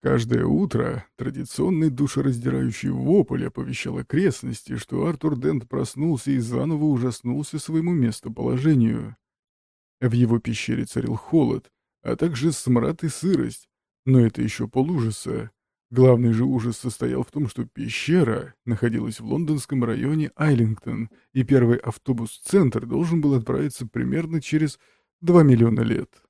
Каждое утро традиционный душераздирающий вопль оповещал окрестности, что Артур Дент проснулся и заново ужаснулся своему местоположению. В его пещере царил холод, а также смрад и сырость, но это еще полужаса. Главный же ужас состоял в том, что пещера находилась в лондонском районе Айлингтон, и первый автобус-центр должен был отправиться примерно через 2 миллиона лет.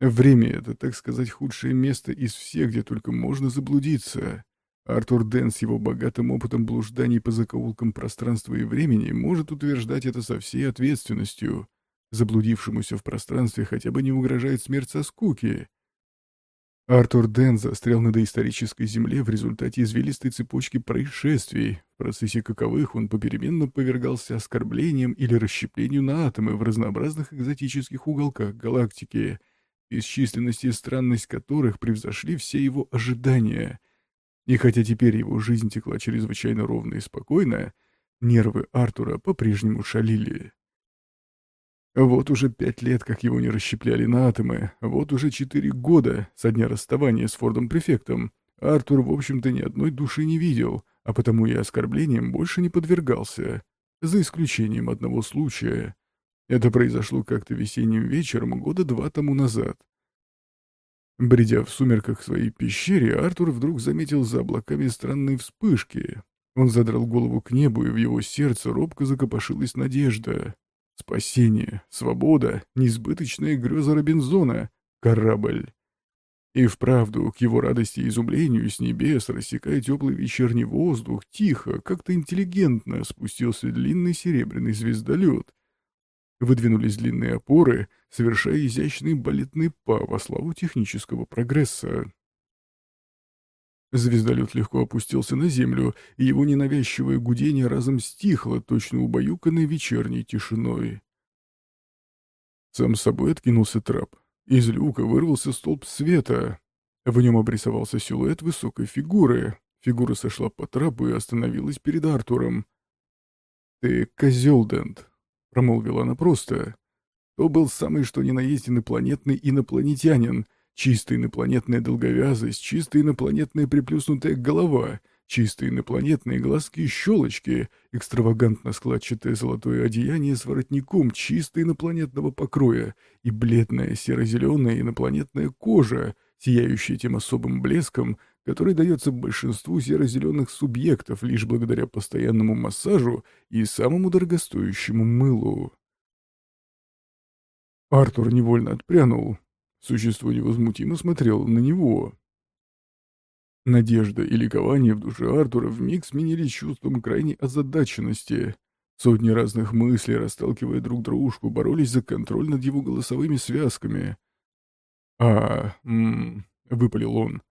Время — это, так сказать, худшее место из всех, где только можно заблудиться. Артур Дэн с его богатым опытом блужданий по закоулкам пространства и времени может утверждать это со всей ответственностью. Заблудившемуся в пространстве хотя бы не угрожает смерть со скуки. Артур Дэн застрял на доисторической земле в результате извилистой цепочки происшествий, в процессе каковых он попеременно повергался оскорблениям или расщеплению на атомы в разнообразных экзотических уголках галактики, бесчисленность и странность которых превзошли все его ожидания. И хотя теперь его жизнь текла чрезвычайно ровно и спокойно, нервы Артура по-прежнему шалили. Вот уже пять лет, как его не расщепляли на атомы, вот уже четыре года со дня расставания с Фордом-префектом. Артур, в общем-то, ни одной души не видел, а потому и оскорблениям больше не подвергался, за исключением одного случая. Это произошло как-то весенним вечером года два тому назад. Бредя в сумерках своей пещере, Артур вдруг заметил за облаками странные вспышки. Он задрал голову к небу, и в его сердце робко закопошилась надежда. Спасение, свобода, неизбыточная греза Робинзона, корабль. И вправду, к его радости и изумлению, с небес, рассекая теплый вечерний воздух, тихо, как-то интеллигентно спустился длинный серебряный звездолет. Выдвинулись длинные опоры, совершая изящный балетный па во славу технического прогресса. Звездолет легко опустился на землю, и его ненавязчивое гудение разом стихло, точно убаюканной вечерней тишиной. Сам собой откинулся трап. Из люка вырвался столб света. В нем обрисовался силуэт высокой фигуры. Фигура сошла по трапу и остановилась перед Артуром. «Ты козел, Дент», — промолвила она просто. То был самый что ни на есть инопланетный инопланетянин, Чистая инопланетная долговязость, чистая инопланетная приплюснутая голова, чистые инопланетные глазки и щелочки, экстравагантно складчатое золотое одеяние с воротником чисто инопланетного покроя и бледная серо-зеленая инопланетная кожа, сияющая тем особым блеском, который дается большинству серо-зеленых субъектов лишь благодаря постоянному массажу и самому дорогостоящему мылу. Артур невольно отпрянул, Существо невозмутимо смотрело на него. Надежда и ликование в душе Артура вмиг сменились чувством крайней озадаченности. Сотни разных мыслей, расталкивая друг дружку, боролись за контроль над его голосовыми связками. «А, м выпалил он.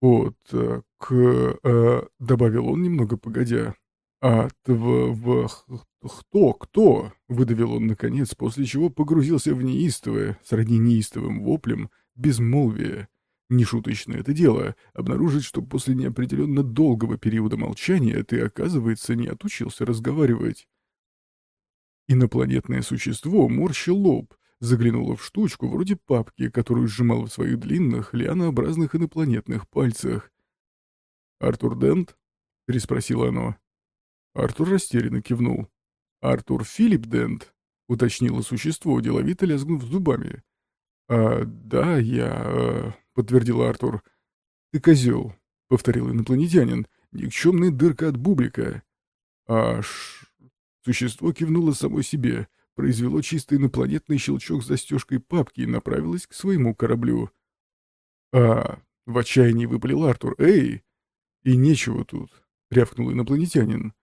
«Вот, э, к... Э, добавил он немного погодя. «А, тв... кто? Кто?» — выдавил он наконец, после чего погрузился в неистовое, сродни неистовым воплем, безмолвие. Нешуточное это дело — обнаружить, что после неопределенно долгого периода молчания ты, оказывается, не отучился разговаривать. Инопланетное существо морщил лоб, заглянуло в штучку вроде папки, которую сжимал в своих длинных, лианообразных инопланетных пальцах. «Артур Дент?» — переспросило оно. Артур растерянно кивнул. «Артур Филипп Дент», — уточнило существо, деловито лязгнув зубами. «А, да, я...» э, — подтвердил Артур. «Ты козел», — повторил инопланетянин. «Никчемная дырка от бублика». «Аж...» Существо кивнуло само себе, произвело чисто инопланетный щелчок застежкой папки и направилось к своему кораблю. «А...» — в отчаянии выпалил Артур. «Эй!» «И нечего тут», — рявкнул инопланетянин.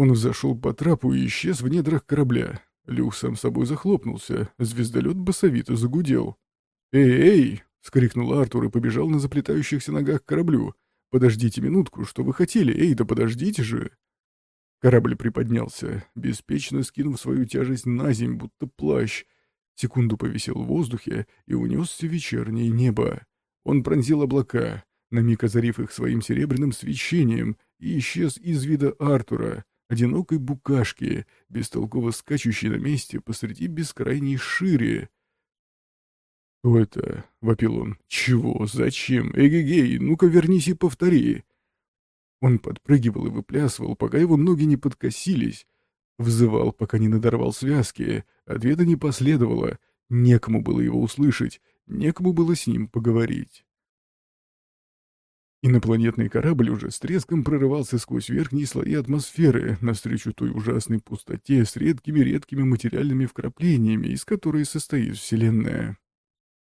Он взошел по трапу и исчез в недрах корабля. Люк сам собой захлопнулся, звездолет басовито загудел. «Эй, эй!» — скрикнул Артур и побежал на заплетающихся ногах к кораблю. «Подождите минутку, что вы хотели? Эй, да подождите же!» Корабль приподнялся, беспечно скинув свою тяжесть на земь, будто плащ. Секунду повисел в воздухе и унесся вечернее небо. Он пронзил облака, на миг озарив их своим серебряным свечением, и исчез из вида Артура, одинокой букашки, бестолково скачущей на месте посреди бескрайней шире. «Что это?» — вопил он. «Чего? Зачем? Эгегей, ну-ка вернись и повтори!» Он подпрыгивал и выплясывал, пока его ноги не подкосились. Взывал, пока не надорвал связки. Ответа не последовало. Некому было его услышать, некому было с ним поговорить. Инопланетный корабль уже с треском прорывался сквозь верхние слои атмосферы, навстречу той ужасной пустоте с редкими-редкими материальными вкраплениями, из которой состоит Вселенная.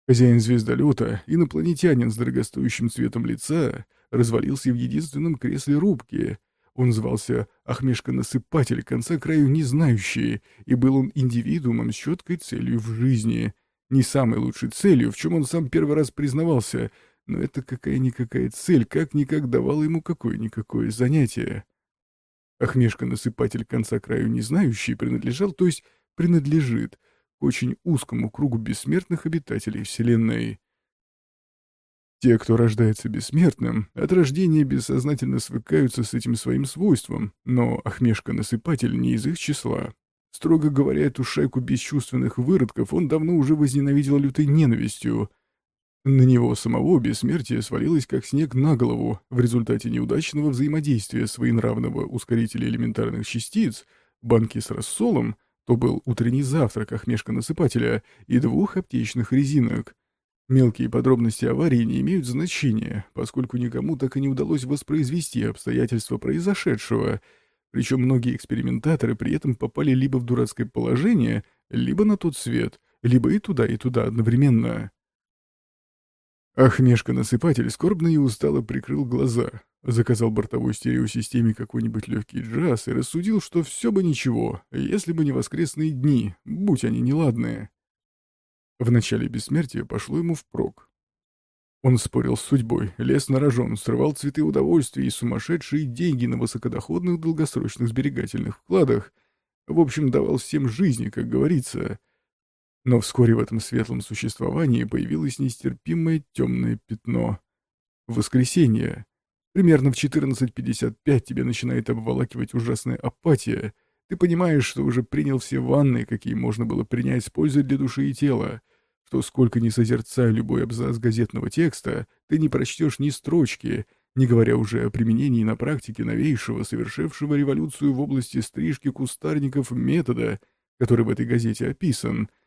Хозяин звездолета, инопланетянин с дорогостоящим цветом лица, развалился в единственном кресле рубки. Он звался Ахмешка-насыпатель, конца краю не знающий, и был он индивидуумом с четкой целью в жизни. Не самой лучшей целью, в чем он сам первый раз признавался — но это какая-никакая цель, как-никак давала ему какое-никакое занятие. Ахмешка-насыпатель конца краю не знающий принадлежал, то есть принадлежит, к очень узкому кругу бессмертных обитателей Вселенной. Те, кто рождается бессмертным, от рождения бессознательно свыкаются с этим своим свойством, но Ахмешка-насыпатель не из их числа. Строго говоря, эту шайку бесчувственных выродков он давно уже возненавидел лютой ненавистью, на него самого бессмертие свалилось как снег на голову в результате неудачного взаимодействия своенравного ускорителя элементарных частиц, банки с рассолом, то был утренний завтрак Ахмешка-насыпателя и двух аптечных резинок. Мелкие подробности аварии не имеют значения, поскольку никому так и не удалось воспроизвести обстоятельства произошедшего, причем многие экспериментаторы при этом попали либо в дурацкое положение, либо на тот свет, либо и туда, и туда одновременно. Ахмешка-насыпатель скорбно и устало прикрыл глаза, заказал бортовой стереосистеме какой-нибудь легкий джаз и рассудил, что все бы ничего, если бы не воскресные дни, будь они неладные. В начале бессмертия пошло ему впрок. Он спорил с судьбой, лез на рожон, срывал цветы удовольствия и сумасшедшие деньги на высокодоходных долгосрочных сберегательных вкладах, в общем, давал всем жизни, как говорится, но вскоре в этом светлом существовании появилось нестерпимое темное пятно. Воскресенье. Примерно в 14.55 тебя начинает обволакивать ужасная апатия. Ты понимаешь, что уже принял все ванны, какие можно было принять с пользой для души и тела, что сколько ни созерцая любой абзац газетного текста, ты не прочтешь ни строчки, не говоря уже о применении на практике новейшего, совершившего революцию в области стрижки кустарников метода, который в этой газете описан —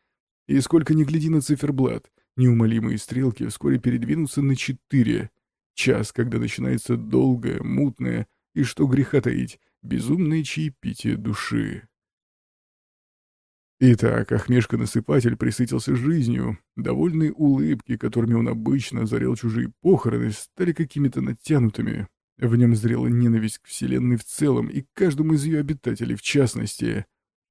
и сколько ни гляди на циферблат, неумолимые стрелки вскоре передвинутся на четыре. Час, когда начинается долгое, мутное и, что греха таить, безумное чаепитие души. Итак, Ахмешка-насыпатель присытился жизнью. Довольные улыбки, которыми он обычно озарял чужие похороны, стали какими-то натянутыми. В нем зрела ненависть к Вселенной в целом и к каждому из ее обитателей в частности.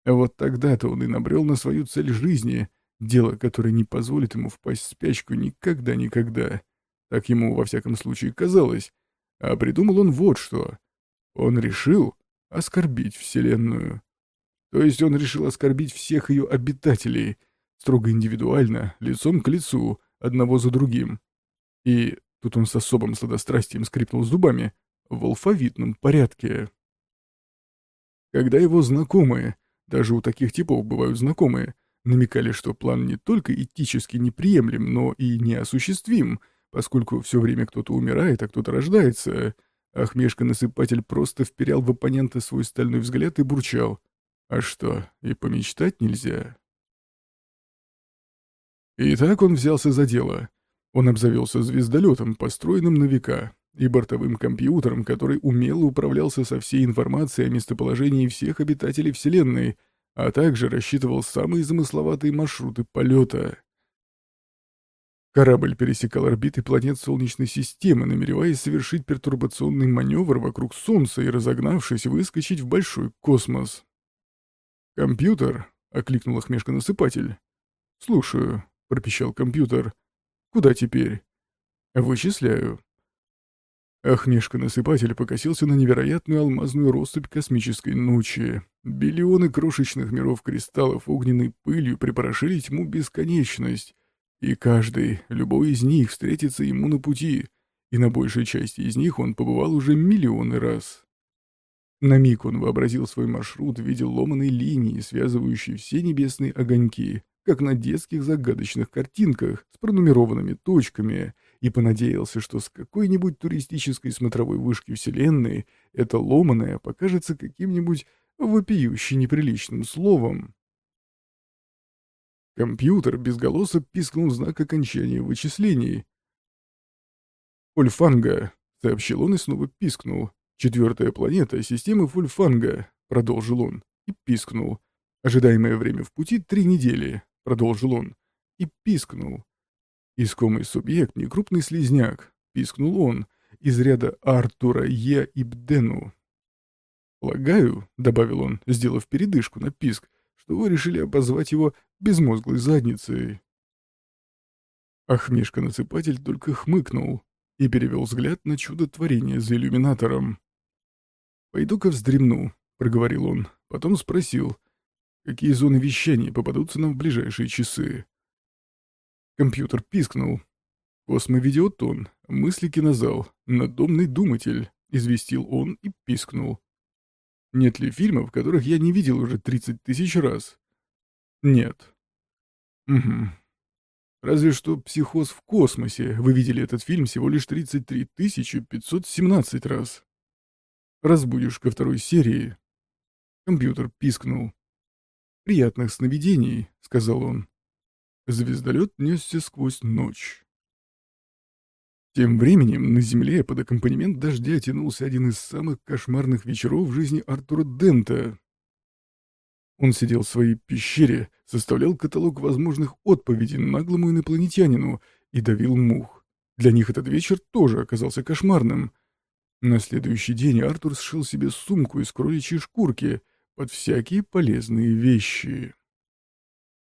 Вот тогда-то он и набрел на свою цель жизни — Дело, которое не позволит ему впасть в спячку никогда-никогда. Так ему, во всяком случае, казалось. А придумал он вот что. Он решил оскорбить Вселенную. То есть он решил оскорбить всех ее обитателей, строго индивидуально, лицом к лицу, одного за другим. И тут он с особым сладострастием скрипнул зубами, в алфавитном порядке. Когда его знакомые, даже у таких типов бывают знакомые, намекали, что план не только этически неприемлем, но и неосуществим, поскольку все время кто-то умирает, а кто-то рождается. Ахмешка-насыпатель просто вперял в оппонента свой стальной взгляд и бурчал. А что, и помечтать нельзя? И так он взялся за дело. Он обзавелся звездолетом, построенным на века, и бортовым компьютером, который умело управлялся со всей информацией о местоположении всех обитателей Вселенной — а также рассчитывал самые замысловатые маршруты полета. Корабль пересекал орбиты планет Солнечной системы, намереваясь совершить пертурбационный маневр вокруг Солнца и, разогнавшись, выскочить в большой космос. «Компьютер?» — окликнул Ахмешка-насыпатель. «Слушаю», — пропищал компьютер. «Куда теперь?» «Вычисляю. Ахмешка-насыпатель покосился на невероятную алмазную россыпь космической ночи. Биллионы крошечных миров кристаллов огненной пылью припорошили тьму бесконечность. И каждый, любой из них встретится ему на пути, и на большей части из них он побывал уже миллионы раз. На миг он вообразил свой маршрут в виде ломаной линии, связывающей все небесные огоньки, как на детских загадочных картинках с пронумерованными точками, и понадеялся, что с какой-нибудь туристической смотровой вышки Вселенной это ломаное покажется каким-нибудь вопиюще неприличным словом. Компьютер безголосо пискнул знак окончания вычислений. «Фольфанга», — сообщил он и снова пискнул. «Четвертая планета системы Фольфанга», — продолжил он, и пискнул. «Ожидаемое время в пути — три недели», — продолжил он, и пискнул. Искомый субъект — некрупный слизняк, пискнул он, из ряда Артура Е. Ибдену. «Полагаю», — добавил он, сделав передышку на писк, что вы решили обозвать его безмозглой задницей. Ахмешка-насыпатель только хмыкнул и перевел взгляд на чудо творения за иллюминатором. «Пойду-ка вздремну», — проговорил он, потом спросил, какие зоны вещания попадутся нам в ближайшие часы. Компьютер пискнул. «Космовидеотон, мысли кинозал, надомный думатель», — известил он и пискнул. Нет ли фильмов, которых я не видел уже 30 тысяч раз? Нет. Угу. Разве что «Психоз в космосе» вы видели этот фильм всего лишь 33 517 раз. Разбудишь ко второй серии. Компьютер пискнул. «Приятных сновидений», — сказал он. Звездолет несся сквозь ночь. Тем временем на земле под аккомпанемент дождя тянулся один из самых кошмарных вечеров в жизни Артура Дента. Он сидел в своей пещере, составлял каталог возможных отповедей наглому инопланетянину и давил мух. Для них этот вечер тоже оказался кошмарным. На следующий день Артур сшил себе сумку из кроличьей шкурки под всякие полезные вещи.